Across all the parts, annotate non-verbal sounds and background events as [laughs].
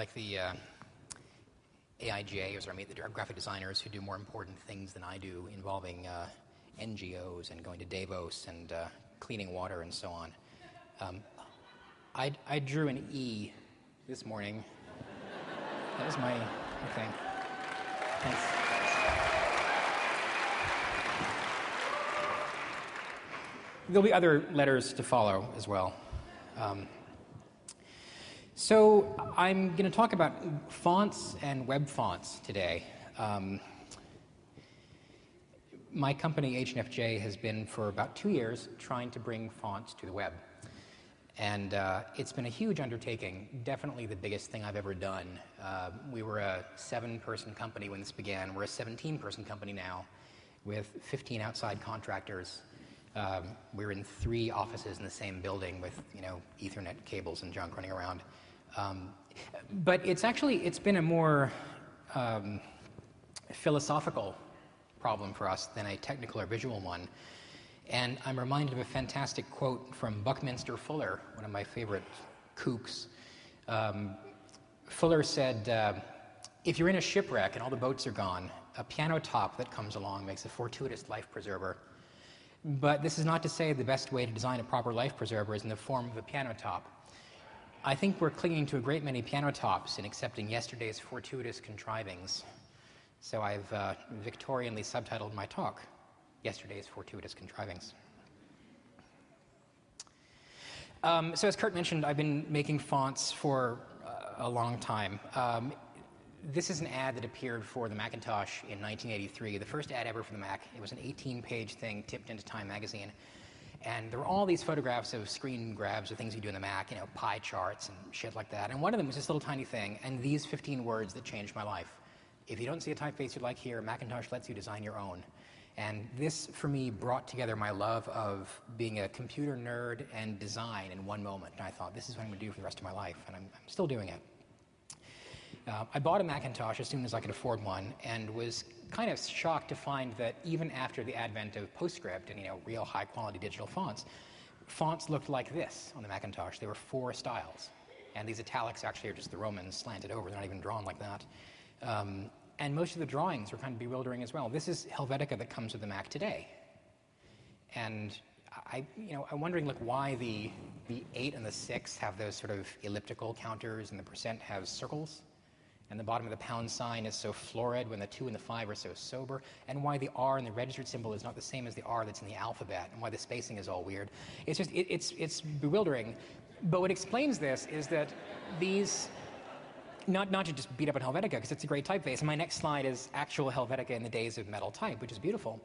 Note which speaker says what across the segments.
Speaker 1: like the uh, or I meet the graphic designers who do more important things than I do, involving uh, NGOs and going to Davos and uh, cleaning water and so on. Um, I, I drew an E this morning. That was my okay. Thanks. There'll be other letters to follow as well. Um, so I'm going to talk about fonts and web fonts today. Um, my company, H&FJ, has been for about two years trying to bring fonts to the web. And uh, it's been a huge undertaking, definitely the biggest thing I've ever done. Uh, we were a seven person company when this began. We're a 17 person company now with 15 outside contractors. Um, we're in three offices in the same building with you know Ethernet cables and junk running around. Um, but it's actually it's been a more um, philosophical problem for us than a technical or visual one. And I'm reminded of a fantastic quote from Buckminster Fuller, one of my favorite kooks. Um, Fuller said, uh, If you're in a shipwreck and all the boats are gone, a piano top that comes along makes a fortuitous life preserver. But this is not to say the best way to design a proper life preserver is in the form of a piano top. I think we're clinging to a great many piano tops and accepting yesterday's fortuitous contrivings. So I've uh, Victorianly subtitled my talk, Yesterday's Fortuitous Contrivings. Um, so as Kurt mentioned, I've been making fonts for uh, a long time. Um, this is an ad that appeared for the Macintosh in 1983, the first ad ever for the Mac. It was an 18 page thing tipped into Time magazine. And there were all these photographs of screen grabs of things you do in the Mac, you know, pie charts and shit like that. And one of them was this little tiny thing, and these 15 words that changed my life. If you don't see a typeface you like here, Macintosh lets you design your own. And this, for me, brought together my love of being a computer nerd and design in one moment. And I thought, this is what I'm going to do for the rest of my life, and I'm, I'm still doing it. Uh, I bought a Macintosh as soon as I could afford one, and was kind of shocked to find that even after the advent of PostScript and you know real high quality digital fonts, fonts looked like this on the Macintosh. There were four styles, and these italics actually are just the Romans slanted over. They're not even drawn like that. Um, and most of the drawings were kind of bewildering as well. This is Helvetica that comes with the Mac today, and I, you know, I'm wondering like why the the eight and the six have those sort of elliptical counters, and the percent has circles and the bottom of the pound sign is so florid when the 2 and the 5 are so sober, and why the R in the registered symbol is not the same as the R that's in the alphabet, and why the spacing is all weird. It's just, it, it's, it's bewildering. But what explains this is that these, not, not to just beat up on Helvetica, because it's a great typeface, and my next slide is actual Helvetica in the days of metal type, which is beautiful.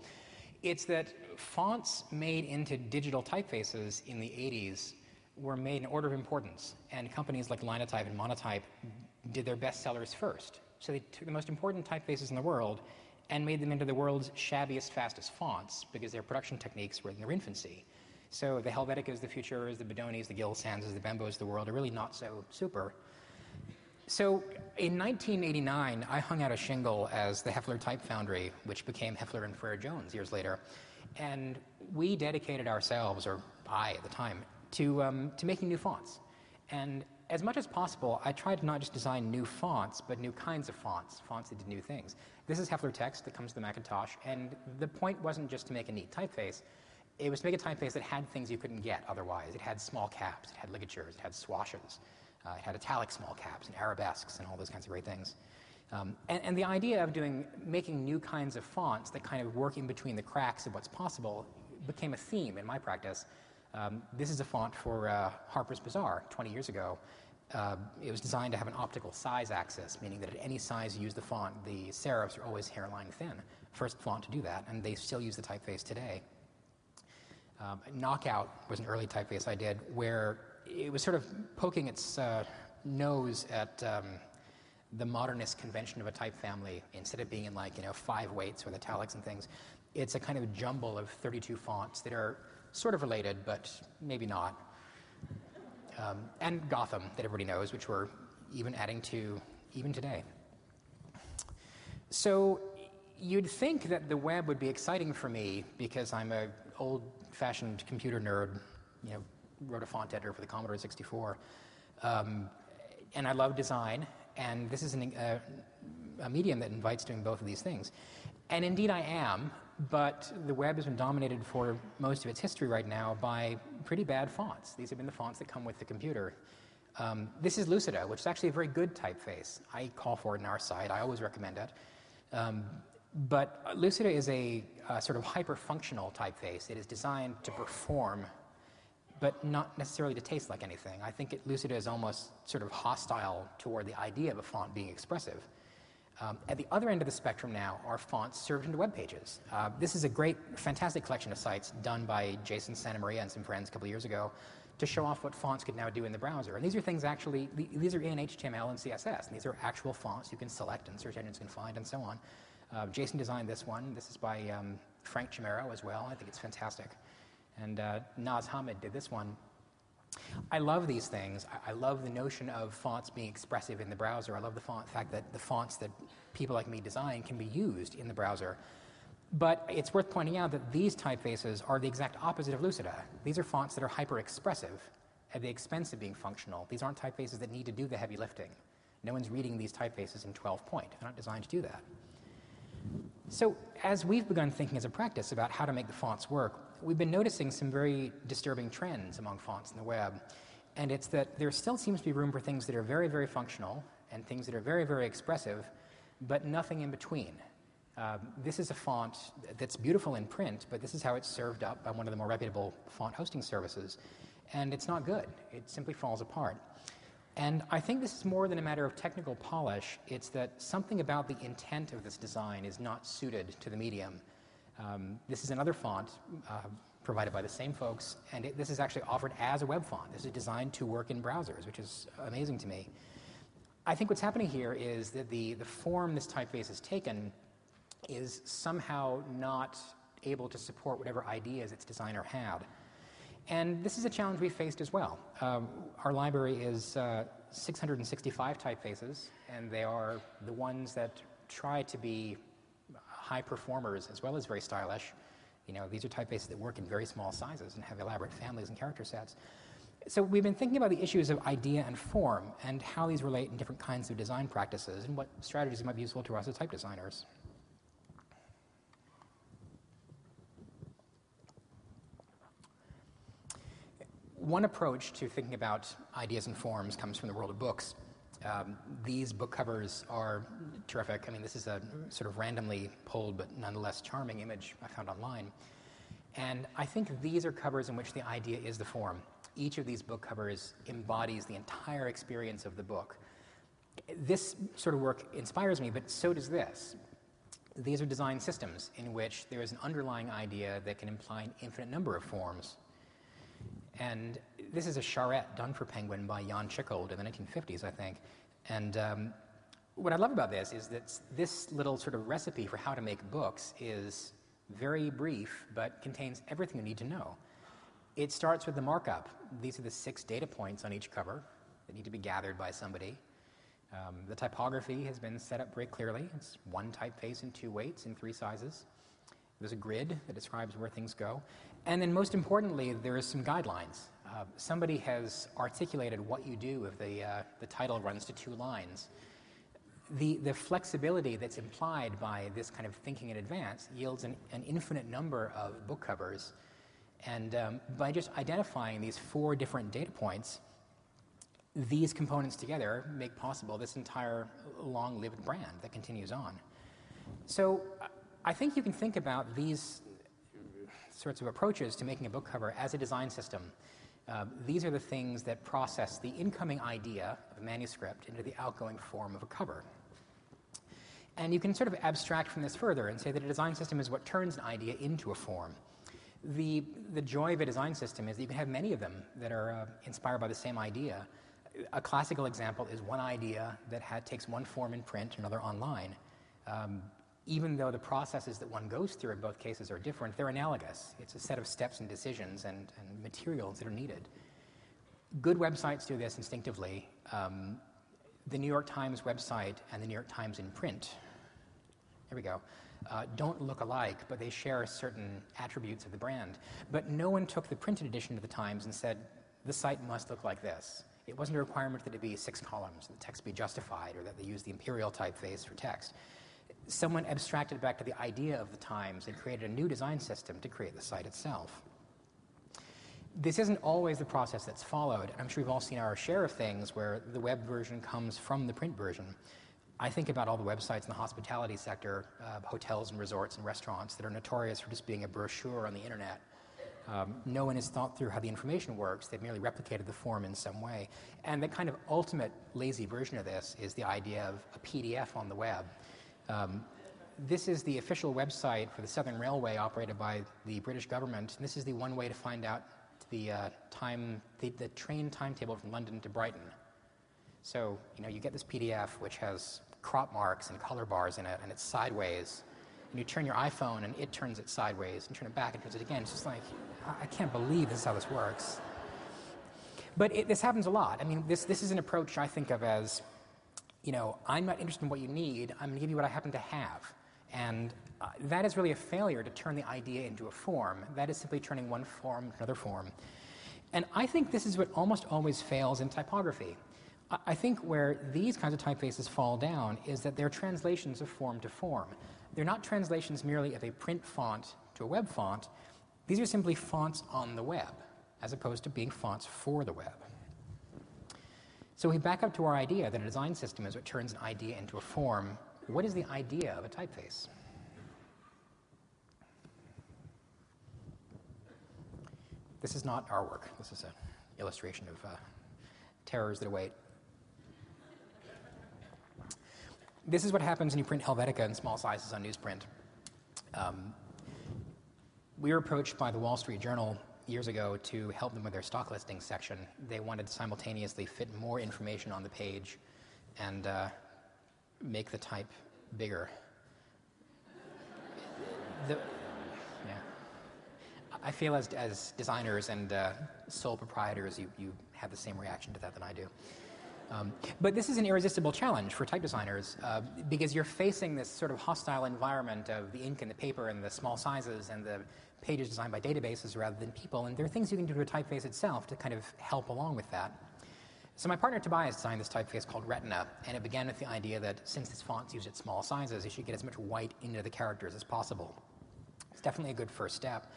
Speaker 1: It's that fonts made into digital typefaces in the 80s were made in order of importance, and companies like Linotype and Monotype did their best sellers first. So they took the most important typefaces in the world and made them into the world's shabbiest, fastest fonts because their production techniques were in their infancy. So the Helveticas, the Futuras, the Bodonis, the Gill Sanses, the Bembos the world are really not so super. So in 1989, I hung out a shingle as the Hoefler Type Foundry, which became Hoefler and Frere Jones years later. And we dedicated ourselves, or I at the time, to, um, to making new fonts. And as much as possible, I tried to not just design new fonts, but new kinds of fonts, fonts that did new things. This is Hoefler text that comes to the Macintosh, and the point wasn't just to make a neat typeface. It was to make a typeface that had things you couldn't get otherwise. It had small caps, it had ligatures, it had swashes, uh, it had italic small caps and arabesques and all those kinds of great things. Um, and, and, the idea of doing, making new kinds of fonts that kind of work in between the cracks of what's possible became a theme in my practice. Um, this is a font for uh, Harper's Bazaar 20 years ago. Uh, it was designed to have an optical size axis, meaning that at any size you use the font, the serifs are always hairline thin. First font to do that, and they still use the typeface today. Um, Knockout was an early typeface I did where it was sort of poking its uh, nose at um, the modernist convention of a type family. Instead of being in like you know five weights with italics and things, it's a kind of jumble of 32 fonts that are sort of related, but maybe not. Um, and Gotham, that everybody knows, which we're even adding to even today. So you'd think that the web would be exciting for me because I'm a old-fashioned computer nerd, you know, wrote a font editor for the Commodore 64. Um, and I love design, and this is an, uh, a medium that invites doing both of these things. And indeed, I am, but the web has been dominated for most of its history right now by pretty bad fonts. These have been the fonts that come with the computer. Um, this is Lucida, which is actually a very good typeface. I call for it in our site, I always recommend it. Um, but Lucida is a, a sort of hyper functional typeface. It is designed to perform, but not necessarily to taste like anything. I think it, Lucida is almost sort of hostile toward the idea of a font being expressive. Um, at the other end of the spectrum now are fonts served into web pages. Uh, this is a great, fantastic collection of sites done by Jason Santa Maria and some friends a couple of years ago to show off what fonts could now do in the browser. And these are things actually, these are in HTML and CSS, and these are actual fonts you can select and search engines can find and so on. Uh, Jason designed this one. This is by um, Frank Chimero as well. I think it's fantastic. And uh, Naz Hamid did this one. I love these things. I, love the notion of fonts being expressive in the browser. I love the font, fact that the fonts that people like me design can be used in the browser. But it's worth pointing out that these typefaces are the exact opposite of Lucida. These are fonts that are hyper expressive at the expense of being functional. These aren't typefaces that need to do the heavy lifting. No one's reading these typefaces in 12 point. They're not designed to do that. So, as we've begun thinking as a practice about how to make the fonts work, we've been noticing some very disturbing trends among fonts in the web. And it's that there still seems to be room for things that are very, very functional and things that are very, very expressive, but nothing in between. Um, this is a font that's beautiful in print, but this is how it's served up by one of the more reputable font hosting services. And it's not good, it simply falls apart. And I think this is more than a matter of technical polish. It's that something about the intent of this design is not suited to the medium. Um, this is another font uh, provided by the same folks, and it, this is actually offered as a web font. This is designed to work in browsers, which is amazing to me. I think what's happening here is that the, the form this typeface has taken is somehow not able to support whatever ideas its designer had. And this is a challenge we faced as well. Um, our library is uh, 665 typefaces, and they are the ones that try to be high performers as well as very stylish. You know, these are typefaces that work in very small sizes and have elaborate families and character sets. So we've been thinking about the issues of idea and form and how these relate in different kinds of design practices and what strategies might be useful to us as type designers. One approach to thinking about ideas and forms comes from the world of books. Um, these book covers are terrific. I mean, this is a sort of randomly pulled but nonetheless charming image I found online. And I think these are covers in which the idea is the form. Each of these book covers embodies the entire experience of the book. This sort of work inspires me, but so does this. These are design systems in which there is an underlying idea that can imply an infinite number of forms and this is a charrette done for Penguin by Jan Tschichold in the 1950s, I think. And um, what I love about this is that this little sort of recipe for how to make books is very brief, but contains everything you need to know. It starts with the markup. These are the six data points on each cover that need to be gathered by somebody. Um, the typography has been set up very clearly. It's one typeface in two weights in three sizes. There's a grid that describes where things go. And then, most importantly, there is some guidelines. Uh, somebody has articulated what you do if the, uh, the title runs to two lines. The, the flexibility that's implied by this kind of thinking in advance yields an, an infinite number of book covers. And um, by just identifying these four different data points, these components together make possible this entire long lived brand that continues on. So I think you can think about these sorts of approaches to making a book cover as a design system. Uh, these are the things that process the incoming idea of a manuscript into the outgoing form of a cover. And you can sort of abstract from this further and say that a design system is what turns an idea into a form. The, the joy of a design system is that you can have many of them that are uh, inspired by the same idea. A classical example is one idea that takes one form in print, and another online. Um, even though the processes that one goes through in both cases are different, they're analogous. It's a set of steps and decisions and, and materials that are needed. Good websites do this instinctively. Um, the New York Times website and the New York Times in print, there we go, uh, don't look alike, but they share certain attributes of the brand. But no one took the printed edition of the Times and said, the site must look like this. It wasn't a requirement that it be six columns, that the text be justified, or that they use the imperial typeface for text. Someone abstracted back to the idea of the times and created a new design system to create the site itself. This isn't always the process that's followed. I'm sure we've all seen our share of things where the web version comes from the print version. I think about all the websites in the hospitality sector, uh, hotels and resorts and restaurants that are notorious for just being a brochure on the internet. Um, no one has thought through how the information works. They've merely replicated the form in some way. And the kind of ultimate lazy version of this is the idea of a PDF on the web. Um, this is the official website for the Southern Railway operated by the British government. And this is the one way to find out the uh, time, the, the train timetable from London to Brighton. So, you know, you get this PDF which has crop marks and color bars in it, and it's sideways. And you turn your iPhone, and it turns it sideways, and turn it back, and turns it again. It's just like, I can't believe this is how this works. But it, this happens a lot. I mean, this, this is an approach I think of as, you know, I'm not interested in what you need, I'm going to give you what I happen to have. And uh, that is really a failure to turn the idea into a form. That is simply turning one form into another form. And I think this is what almost always fails in typography. I think where these kinds of typefaces fall down is that they're translations of form to form. They're not translations merely of a print font to a web font. These are simply fonts on the web, as opposed to being fonts for the web. So we back up to our idea that a design system is what turns an idea into a form. What is the idea of a typeface? This is not our work. This is an illustration of uh, terrors that await. This is what happens when you print Helvetica in small sizes on newsprint. Um, we were approached by the Wall Street Journal years ago to help them with their stock listing section. They wanted to simultaneously fit more information on the page and uh, make the type bigger. The, yeah. I feel as, as designers and uh, sole proprietors, you, you have the same reaction to that than I do. Um, but this is an irresistible challenge for type designers uh, because you're facing this sort of hostile environment of the ink and the paper and the small sizes and the pages designed by databases rather than people. And there are things you can do to a typeface itself to kind of help along with that. So my partner Tobias designed this typeface called Retina, and it began with the idea that since this font's used at small sizes, you should get as much white into the characters as possible. It's definitely a good first step.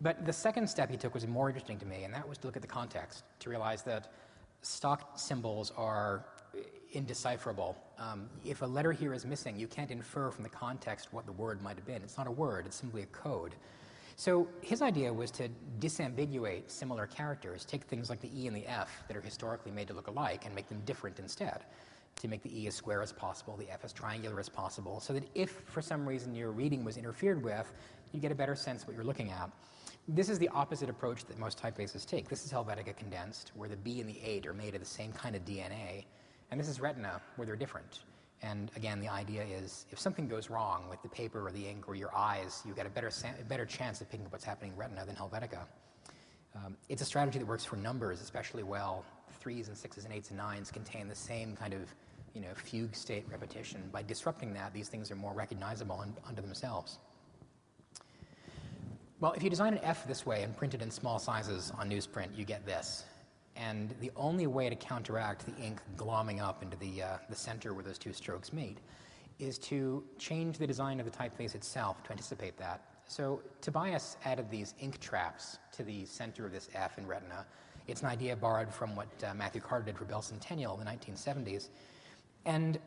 Speaker 1: But the second step he took was more interesting to me, and that was to look at the context, to realize that stock symbols are indecipherable. Um, if a letter here is missing, you can't infer from the context what the word might have been. It's not a word, it's simply a code. So his idea was to disambiguate similar characters, take things like the E and the F that are historically made to look alike and make them different instead. To make the E as square as possible, the F as triangular as possible, so that if for some reason your reading was interfered with, you get a better sense what you're looking at. This is the opposite approach that most typefaces take. This is Helvetica condensed, where the B and the 8 are made of the same kind of DNA. And this is Retina, where they're different. And again, the idea is if something goes wrong with the paper or the ink or your eyes, you've got a better, better chance of picking up what's happening in Retina than Helvetica. Um, it's a strategy that works for numbers especially well. Threes and sixes and eights and nines contain the same kind of you know, fugue state repetition. By disrupting that, these things are more recognizable unto themselves. Well, if you design an F this way and print it in small sizes on newsprint, you get this. And the only way to counteract the ink glomming up into the, uh, the center where those two strokes meet is to change the design of the typeface itself to anticipate that. So Tobias added these ink traps to the center of this F in Retina. It's an idea borrowed from what uh, Matthew Carter did for Bell Centennial in the 1970s. And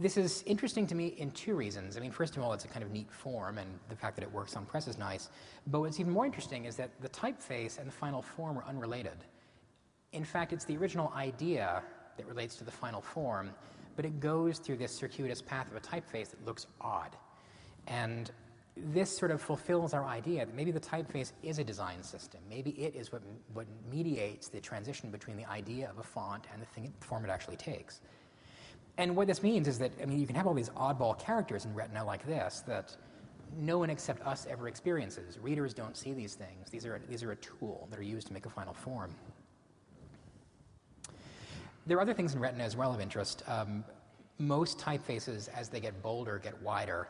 Speaker 1: this is interesting to me in two reasons. I mean, first of all, it's a kind of neat form, and the fact that it works on press is nice. But what's even more interesting is that the typeface and the final form are unrelated. In fact, it's the original idea that relates to the final form, but it goes through this circuitous path of a typeface that looks odd. And this sort of fulfills our idea that maybe the typeface is a design system. Maybe it is what, what mediates the transition between the idea of a font and the, thing, the form it actually takes. And what this means is that, I mean, you can have all these oddball characters in Retina like this that no one except us ever experiences. Readers don't see these things. These are, these are a tool that are used to make a final form. There are other things in Retina as well of interest. Um, most typefaces, as they get bolder, get wider.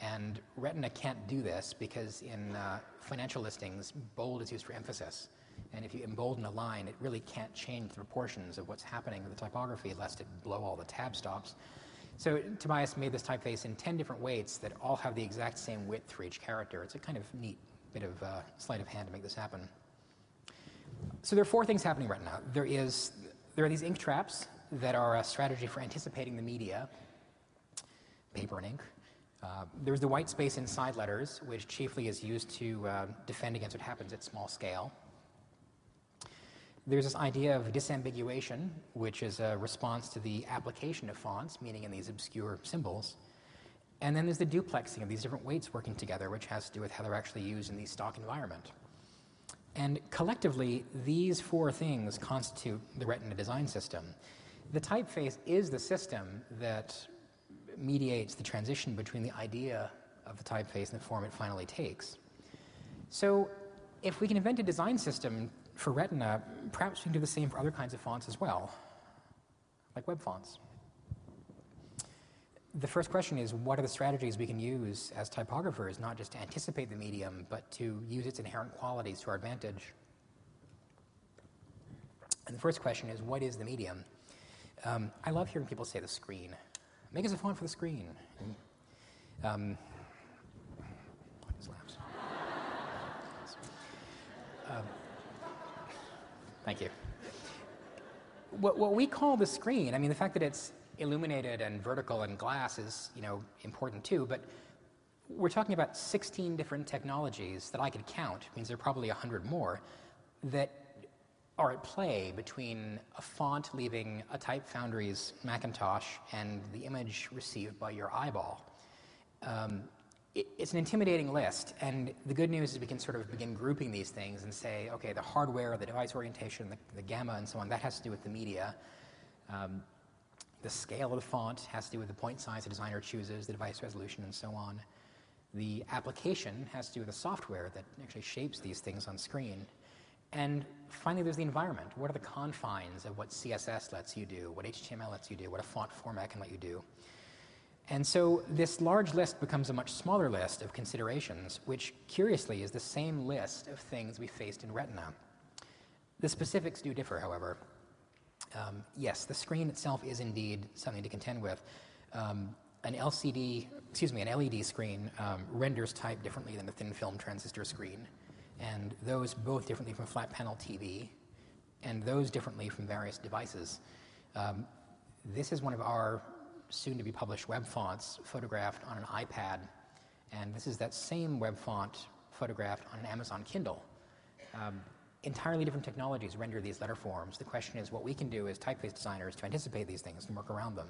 Speaker 1: And Retina can't do this because in uh, financial listings, bold is used for emphasis. And if you embolden a line, it really can't change the proportions of what's happening with the typography lest it blow all the tab stops. So Tobias made this typeface in 10 different weights that all have the exact same width for each character. It's a kind of neat bit of uh, sleight of hand to make this happen. So there are four things happening right now. There is there are these ink traps that are a strategy for anticipating the media, paper and ink. Uh, there's the white space inside letters, which chiefly is used to uh, defend against what happens at small scale. There's this idea of disambiguation, which is a response to the application of fonts, meaning in these obscure symbols. And then there's the duplexing of these different weights working together, which has to do with how they're actually used in the stock environment. And collectively, these four things constitute the Retina design system. The typeface is the system that mediates the transition between the idea of the typeface and the form it finally takes. So, if we can invent a design system for Retina, perhaps we can do the same for other kinds of fonts as well, like web fonts. The first question is what are the strategies we can use as typographers, not just to anticipate the medium, but to use its inherent qualities to our advantage? And the first question is what is the medium? Um, I love hearing people say the screen. Make us a font for the screen. Um, [laughs] um, thank you. What, what we call the screen, I mean, the fact that it's illuminated and vertical and glass is, you know, important too, but we're talking about 16 different technologies that I could count, means there are probably 100 more, that are at play between a font leaving a Type Foundry's Macintosh and the image received by your eyeball. Um, it, it's an intimidating list, and the good news is we can sort of begin grouping these things and say, okay, the hardware, the device orientation, the, the gamma, and so on, that has to do with the media. Um, the scale of the font has to do with the point size the designer chooses, the device resolution, and so on. The application has to do with the software that actually shapes these things on screen. And finally, there's the environment. What are the confines of what CSS lets you do, what HTML lets you do, what a font format can let you do? And so this large list becomes a much smaller list of considerations, which curiously is the same list of things we faced in Retina. The specifics do differ, however. Um, yes, the screen itself is indeed something to contend with. Um, an LCD, excuse me, an LED screen um, renders type differently than a thin film transistor screen, and those both differently from flat panel TV, and those differently from various devices. Um, this is one of our soon to be published web fonts photographed on an iPad, and this is that same web font photographed on an Amazon Kindle. Um, entirely different technologies render these letter forms. The question is what we can do as typeface designers to anticipate these things and work around them.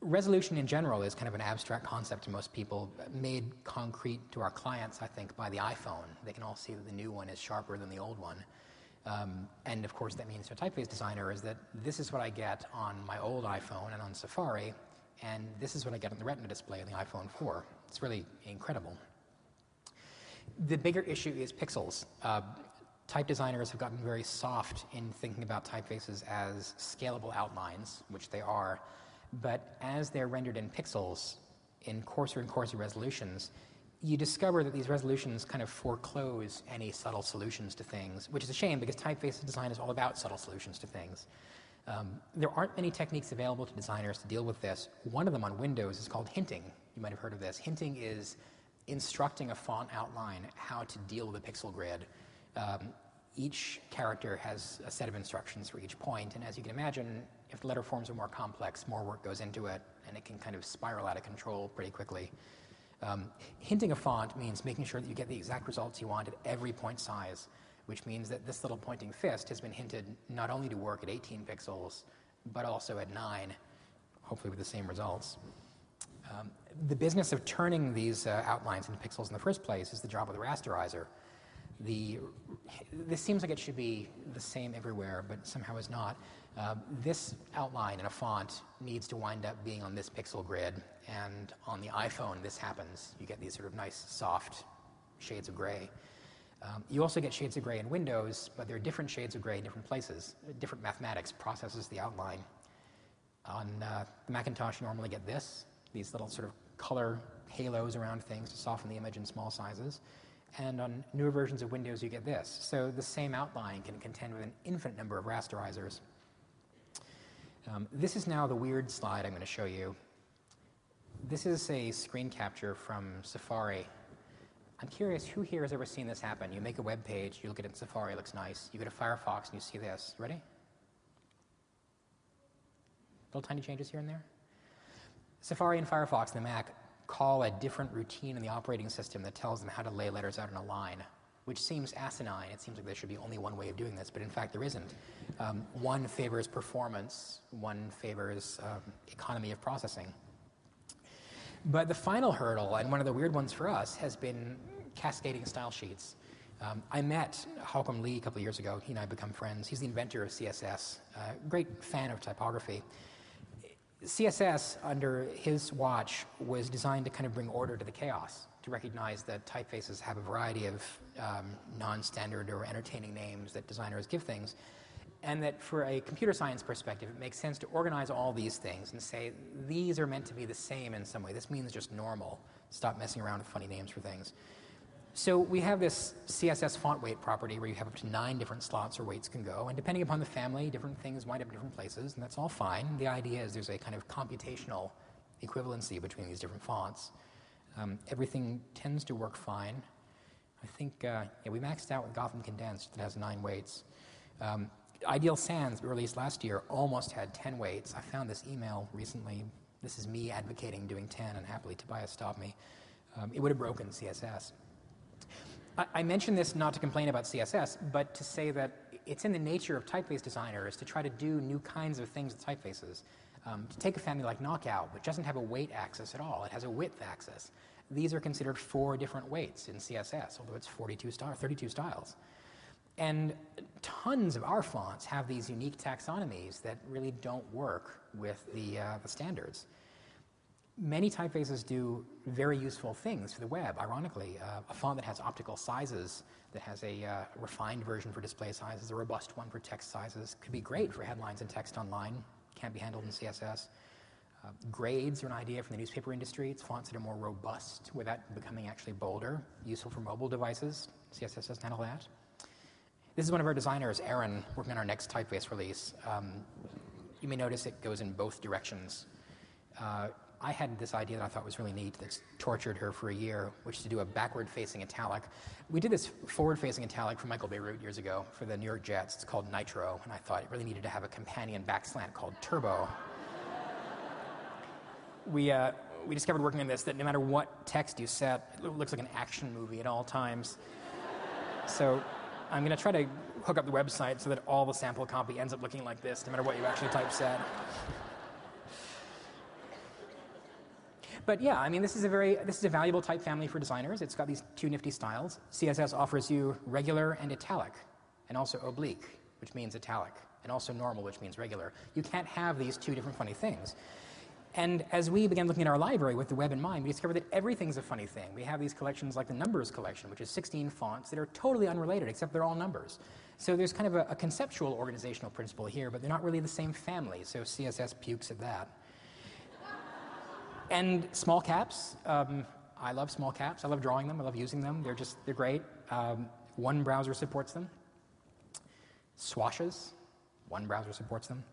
Speaker 1: Resolution in general is kind of an abstract concept to most people, made concrete to our clients, I think, by the iPhone. They can all see that the new one is sharper than the old one. Um, and of course, that means to a typeface designer is that this is what I get on my old iPhone and on Safari, and this is what I get on the Retina display on the iPhone 4. It's really incredible. The bigger issue is pixels. Uh, type designers have gotten very soft in thinking about typefaces as scalable outlines, which they are, but as they're rendered in pixels in coarser and coarser resolutions, you discover that these resolutions kind of foreclose any subtle solutions to things, which is a shame because typeface design is all about subtle solutions to things. Um, there aren't many techniques available to designers to deal with this. One of them on Windows is called hinting. You might have heard of this. Hinting is instructing a font outline how to deal with a pixel grid. Um, each character has a set of instructions for each point, and as you can imagine, if the letter forms are more complex, more work goes into it, and it can kind of spiral out of control pretty quickly. Um, hinting a font means making sure that you get the exact results you want at every point size, which means that this little pointing fist has been hinted not only to work at 18 pixels, but also at 9, hopefully with the same results. Um, the business of turning these uh, outlines into pixels in the first place is the job of the rasterizer. The, this seems like it should be the same everywhere, but somehow is not. Uh, this outline in a font needs to wind up being on this pixel grid, and on the iPhone, this happens. You get these sort of nice, soft shades of gray. Um, you also get shades of gray in Windows, but there are different shades of gray in different places. Different mathematics processes the outline. On uh, the Macintosh, you normally get this, these little sort of color halos around things to soften the image in small sizes. And on newer versions of Windows, you get this. So the same outline can contend with an infinite number of rasterizers. Um, this is now the weird slide I'm going to show you. This is a screen capture from Safari. I'm curious, who here has ever seen this happen? You make a web page, you look at it in Safari, it looks nice. You go to Firefox and you see this. Ready? Little tiny changes here and there. Safari and Firefox and the Mac call a different routine in the operating system that tells them how to lay letters out in a line, which seems asinine. It seems like there should be only one way of doing this, but in fact there isn't. Um, one favors performance, one favors um, economy of processing. But the final hurdle, and one of the weird ones for us, has been cascading style sheets. Um, I met Håkon Lie a couple of years ago. He and I become friends. He's the inventor of CSS, uh, great fan of typography. CSS, under his watch, was designed to kind of bring order to the chaos, to recognize that typefaces have a variety of um, non standard or entertaining names that designers give things, and that for a computer science perspective, it makes sense to organize all these things and say these are meant to be the same in some way. This means just normal. Stop messing around with funny names for things. So we have this CSS font weight property where you have up to nine different slots or weights can go, and depending upon the family, different things wind up in different places, and that's all fine. The idea is there's a kind of computational equivalency between these different fonts. Um, everything tends to work fine. I think uh, yeah, we maxed out with Gotham Condensed that has nine weights. Um, Ideal Sans, released last year, almost had 10 weights. I found this email recently. This is me advocating doing 10, and happily Tobias stopped me. Um, it would have broken CSS. I, mention this not to complain about CSS, but to say that it's in the nature of typeface designers to try to do new kinds of things with typefaces. Um, to take a family like Knockout, which doesn't have a weight axis at all, it has a width axis. These are considered four different weights in CSS, although it's 42 star, 32 styles. And tons of our fonts have these unique taxonomies that really don't work with the, uh, the standards many typefaces do very useful things for the web, ironically. Uh, a font that has optical sizes, that has a uh, refined version for display sizes, a robust one for text sizes, could be great for headlines and text online. Can't be handled in CSS. Uh, grades are an idea from the newspaper industry. It's fonts that are more robust without becoming actually bolder, useful for mobile devices. CSS doesn't handle that. This is one of our designers, Aaron, working on our next typeface release. Um, you may notice it goes in both directions. Uh, I had this idea that I thought was really neat that's tortured her for a year, which is to do a backward facing italic. We did this forward facing italic for Michael Bierut years ago for the New York Jets. It's called Nitro, and I thought it really needed to have a companion backslant called Turbo. [laughs] we, uh, we discovered working on this that no matter what text you set, it looks like an action movie at all times. [laughs] so I'm going to try to hook up the website so that all the sample copy ends up looking like this, no matter what you actually typeset. But yeah, I mean, this is a very this is a valuable type family for designers. It's got these two nifty styles. CSS offers you regular and italic, and also oblique, which means italic, and also normal, which means regular. You can't have these two different funny things. And as we began looking at our library with the web in mind, we discovered that everything's a funny thing. We have these collections like the Numbers collection, which is 16 fonts that are totally unrelated, except they're all numbers. So there's kind of a, a conceptual organizational principle here, but they're not really the same family, so CSS pukes at that. And small caps, um, I love small caps. I love drawing them. I love using them. They're just, they're great. Um, one browser supports them. Swashes, one browser supports them.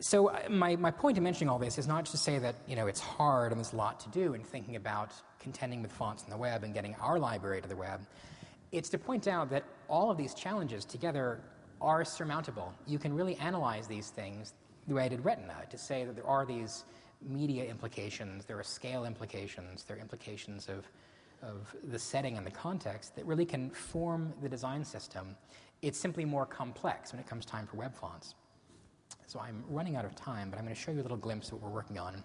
Speaker 1: So uh, my, my point in mentioning all this is not to say that you know it's hard and there's a lot to do in thinking about contending with fonts in the web and getting our library to the web. It's to point out that all of these challenges together are surmountable. You can really analyze these things the way I did Retina to say that there are these media implications, there are scale implications, there are implications of, of the setting and the context that really can form the design system. It's simply more complex when it comes time for web fonts. So I'm running out of time, but I'm going to show you a little glimpse of what we're working on.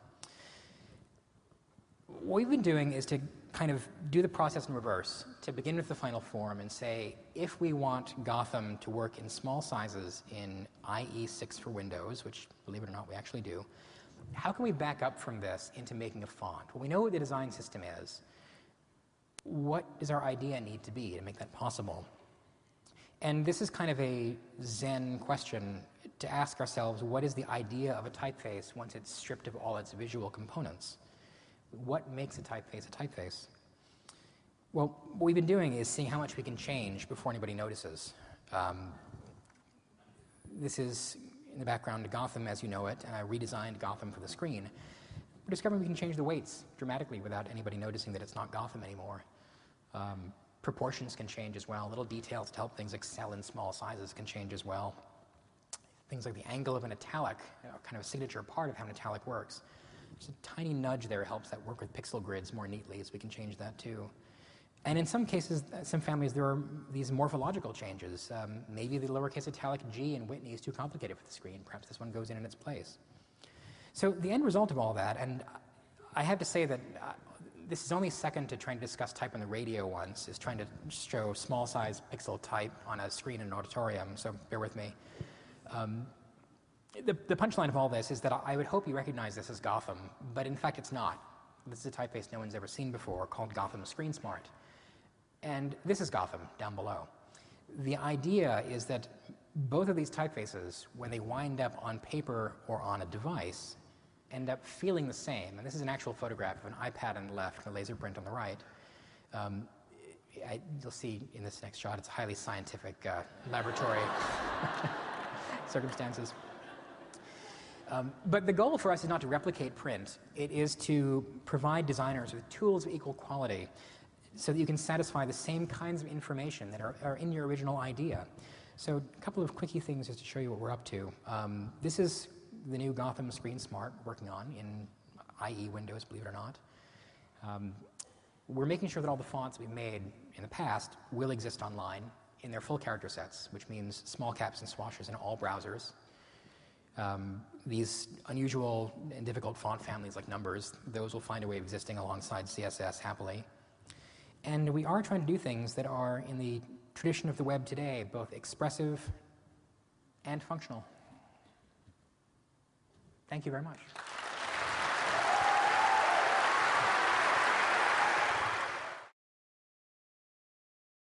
Speaker 1: What we've been doing is to kind of do the process in reverse, to begin with the final form and say, if we want Gotham to work in small sizes in IE6 for Windows, which, believe it or not, we actually do, how can we back up from this into making a font? Well, we know what the design system is. What does our idea need to be to make that possible? And this is kind of a Zen question to ask ourselves what is the idea of a typeface once it's stripped of all its visual components? What makes a typeface a typeface? Well, what we've been doing is seeing how much we can change before anybody notices. Um, this is in the background Gotham as you know it, and I redesigned Gotham for the screen. We're discovering we can change the weights dramatically without anybody noticing that it's not Gotham anymore. Um, proportions can change as well. Little details to help things excel in small sizes can change as well. Things like the angle of an italic, you know, kind of a signature part of how an italic works. Just a tiny nudge there helps that work with pixel grids more neatly, so we can change that too. And in some cases, uh, some families, there are these morphological changes. Um, maybe the lowercase italic g in Whitney is too complicated for the screen. Perhaps this one goes in in its place. So the end result of all that, and I have to say that uh, this is only second to trying to discuss type on the radio once, is trying to show small size pixel type on a screen in an auditorium, so bear with me. Um, the, the punchline of all this is that I would hope you recognize this as Gotham, but in fact it's not. This is a typeface no one's ever seen before called Gotham Screen Smart. And this is Gotham down below. The idea is that both of these typefaces, when they wind up on paper or on a device, end up feeling the same. And this is an actual photograph of an iPad on the left and a laser print on the right. Um, I, you'll see in this next shot, it's highly scientific uh, laboratory [laughs] circumstances. Um, but the goal for us is not to replicate print. It is to provide designers with tools of equal quality so that you can satisfy the same kinds of information that are, are in your original idea. So a couple of quickie things just to show you what we're up to. Um, this is the new Gotham Screen Smart working on in IE Windows, believe it or not. Um, we're making sure that all the fonts we made in the past will exist online in their full character sets, which means small caps and swashes in all browsers. Um, these unusual and difficult font families like numbers, those will find a way of existing alongside CSS happily. And we are trying to do things that are in the tradition of the web today, both expressive and functional. Thank you very much.